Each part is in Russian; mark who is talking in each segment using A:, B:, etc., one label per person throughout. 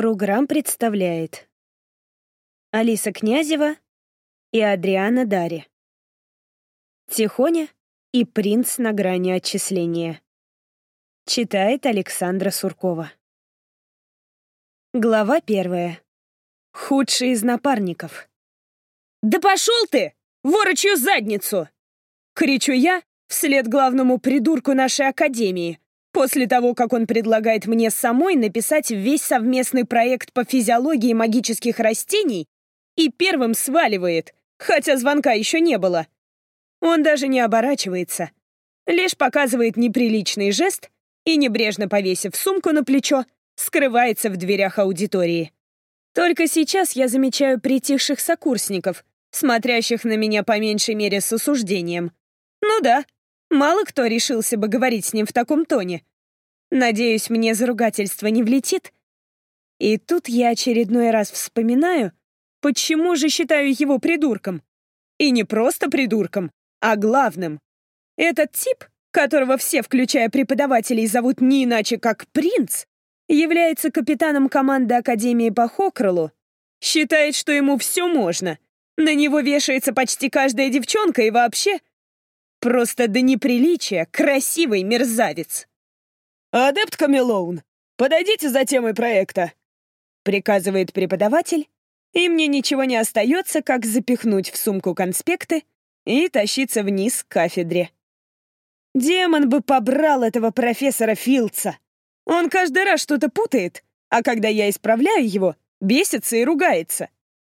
A: Руграм представляет Алиса Князева и Адриана Дари. Тихоня и принц на грани отчисления. Читает Александра Суркова. Глава первая. Худший из напарников. «Да пошел ты! Ворочью задницу!» Кричу я вслед главному придурку нашей академии, После того, как он предлагает мне самой написать весь совместный проект по физиологии магических растений и первым сваливает, хотя звонка еще не было. Он даже не оборачивается, лишь показывает неприличный жест и, небрежно повесив сумку на плечо, скрывается в дверях аудитории. Только сейчас я замечаю притихших сокурсников, смотрящих на меня по меньшей мере с осуждением. Ну да, Мало кто решился бы говорить с ним в таком тоне. Надеюсь, мне за ругательство не влетит. И тут я очередной раз вспоминаю, почему же считаю его придурком. И не просто придурком, а главным. Этот тип, которого все, включая преподавателей, зовут не иначе, как принц, является капитаном команды Академии по Хокролу, считает, что ему все можно. На него вешается почти каждая девчонка и вообще Просто до неприличия красивый мерзавец. «Адепт Камелоун, подойдите за темой проекта», — приказывает преподаватель, и мне ничего не остается, как запихнуть в сумку конспекты и тащиться вниз к кафедре. Демон бы побрал этого профессора Филдса. Он каждый раз что-то путает, а когда я исправляю его, бесится и ругается.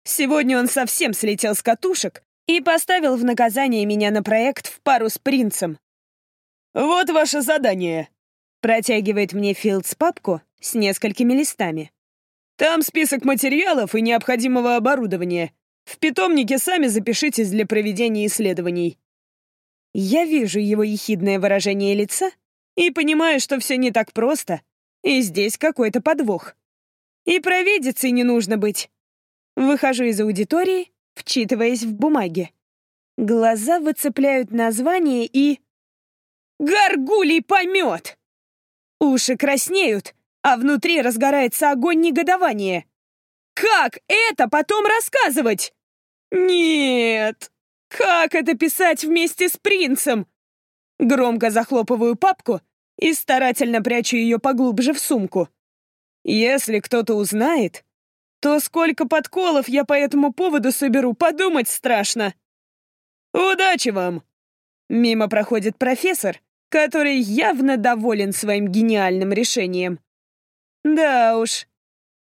A: Сегодня он совсем слетел с катушек и поставил в наказание меня на проект в пару с принцем. «Вот ваше задание», — протягивает мне Филдс папку с несколькими листами. «Там список материалов и необходимого оборудования. В питомнике сами запишитесь для проведения исследований». Я вижу его ехидное выражение лица и понимаю, что все не так просто, и здесь какой-то подвох. И провидицей не нужно быть. Выхожу из аудитории вчитываясь в бумаги. Глаза выцепляют название и... «Горгулий помет!» Уши краснеют, а внутри разгорается огонь негодования. «Как это потом рассказывать?» «Нет! Как это писать вместе с принцем?» Громко захлопываю папку и старательно прячу ее поглубже в сумку. Если кто-то узнает, то сколько подколов я по этому поводу соберу, подумать страшно. Удачи вам! Мимо проходит профессор, который явно доволен своим гениальным решением. Да уж,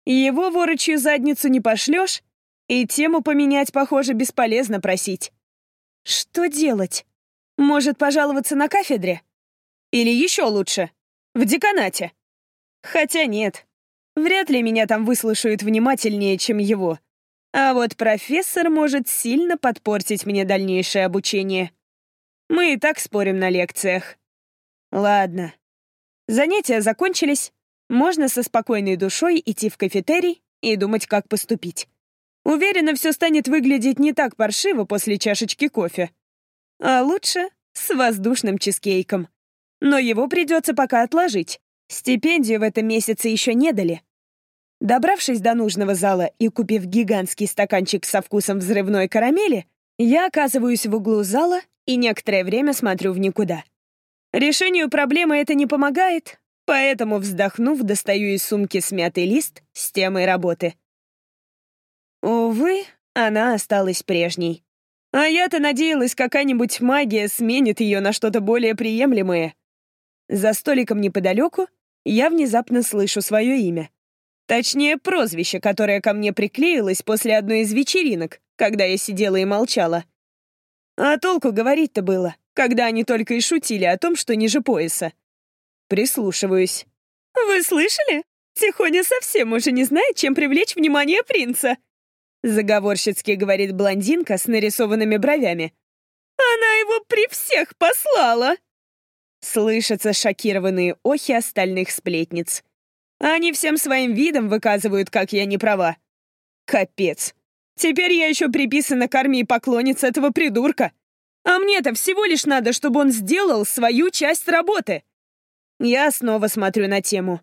A: его ворочью задницу не пошлешь, и тему поменять, похоже, бесполезно просить. Что делать? Может, пожаловаться на кафедре? Или еще лучше, в деканате? Хотя нет, Вряд ли меня там выслушают внимательнее, чем его. А вот профессор может сильно подпортить мне дальнейшее обучение. Мы и так спорим на лекциях. Ладно. Занятия закончились. Можно со спокойной душой идти в кафетерий и думать, как поступить. Уверена, все станет выглядеть не так паршиво после чашечки кофе. А лучше с воздушным чизкейком. Но его придется пока отложить. Стипендию в этом месяце еще не дали. Добравшись до нужного зала и купив гигантский стаканчик со вкусом взрывной карамели, я оказываюсь в углу зала и некоторое время смотрю в никуда. Решению проблемы это не помогает, поэтому, вздохнув, достаю из сумки смятый лист с темой работы. Увы, она осталась прежней. А я-то надеялась, какая-нибудь магия сменит ее на что-то более приемлемое. За столиком неподалеку я внезапно слышу свое имя. Точнее, прозвище, которое ко мне приклеилось после одной из вечеринок, когда я сидела и молчала. А толку говорить-то было, когда они только и шутили о том, что ниже пояса. Прислушиваюсь. «Вы слышали? Тихоня совсем уже не знает, чем привлечь внимание принца!» Заговорщицки говорит блондинка с нарисованными бровями. «Она его при всех послала!» Слышатся шокированные охи остальных сплетниц. Они всем своим видом выказывают, как я не права. Капец. Теперь я еще приписана к армии поклонниц этого придурка. А мне-то всего лишь надо, чтобы он сделал свою часть работы. Я снова смотрю на тему.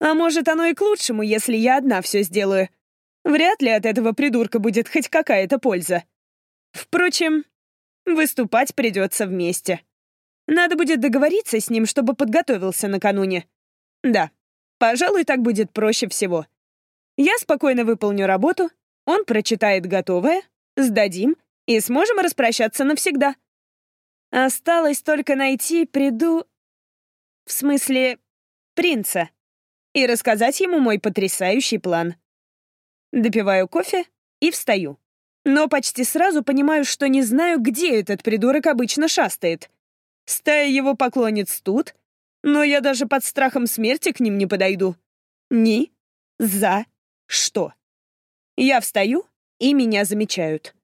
A: А может, оно и к лучшему, если я одна все сделаю. Вряд ли от этого придурка будет хоть какая-то польза. Впрочем, выступать придется вместе. Надо будет договориться с ним, чтобы подготовился накануне. Да, пожалуй, так будет проще всего. Я спокойно выполню работу, он прочитает готовое, сдадим и сможем распрощаться навсегда. Осталось только найти приду... В смысле, принца. И рассказать ему мой потрясающий план. Допиваю кофе и встаю. Но почти сразу понимаю, что не знаю, где этот придурок обычно шастает. Стая его поклонниц тут, но я даже под страхом смерти к ним не подойду. Ни за что. Я встаю, и меня замечают.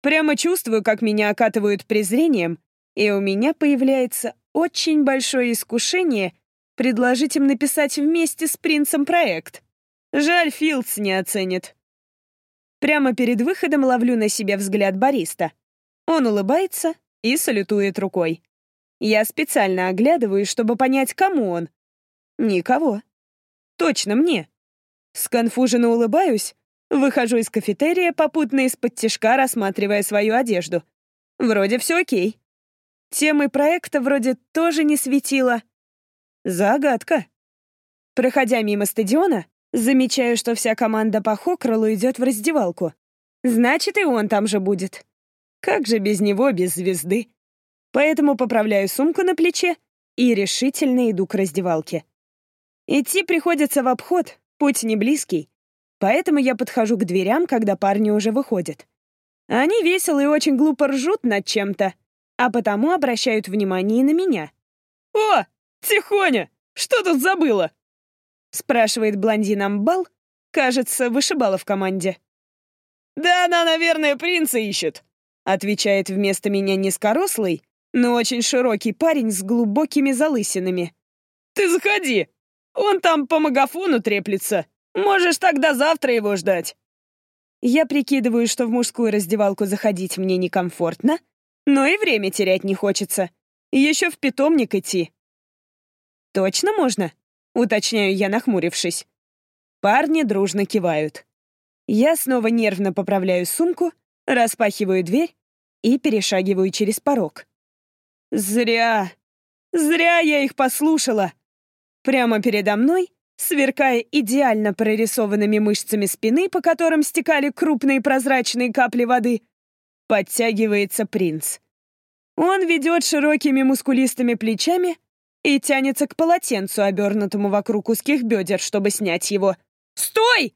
A: Прямо чувствую, как меня окатывают презрением, и у меня появляется очень большое искушение предложить им написать вместе с принцем проект. Жаль, Филдс не оценит. Прямо перед выходом ловлю на себе взгляд бариста. Он улыбается и салютует рукой. Я специально оглядываюсь, чтобы понять, кому он. Никого. Точно мне. Сконфуженно улыбаюсь, выхожу из кафетерия, попутно из-под тишка рассматривая свою одежду. Вроде все окей. Темы проекта вроде тоже не светило. Загадка. Проходя мимо стадиона, замечаю, что вся команда по Хокролу идет в раздевалку. Значит, и он там же будет. Как же без него, без звезды? Поэтому поправляю сумку на плече и решительно иду к раздевалке. Идти приходится в обход, путь не близкий, поэтому я подхожу к дверям, когда парни уже выходят. Они весело и очень глупо ржут над чем-то, а потому обращают внимание на меня. «О, Тихоня, что тут забыла?» спрашивает блондин Амбал, кажется, вышибала в команде. «Да она, наверное, принца ищет», отвечает вместо меня низкорослый, но очень широкий парень с глубокими залысинами. «Ты заходи, он там по магафону треплется. Можешь тогда завтра его ждать». Я прикидываю, что в мужскую раздевалку заходить мне некомфортно, но и время терять не хочется. Еще в питомник идти. «Точно можно?» — уточняю я, нахмурившись. Парни дружно кивают. Я снова нервно поправляю сумку, распахиваю дверь и перешагиваю через порог. Зря, зря я их послушала. Прямо передо мной, сверкая идеально прорисованными мышцами спины, по которым стекали крупные прозрачные капли воды, подтягивается принц. Он ведет широкими мускулистыми плечами и тянется к полотенцу, обернутому вокруг узких бедер, чтобы снять его. «Стой!»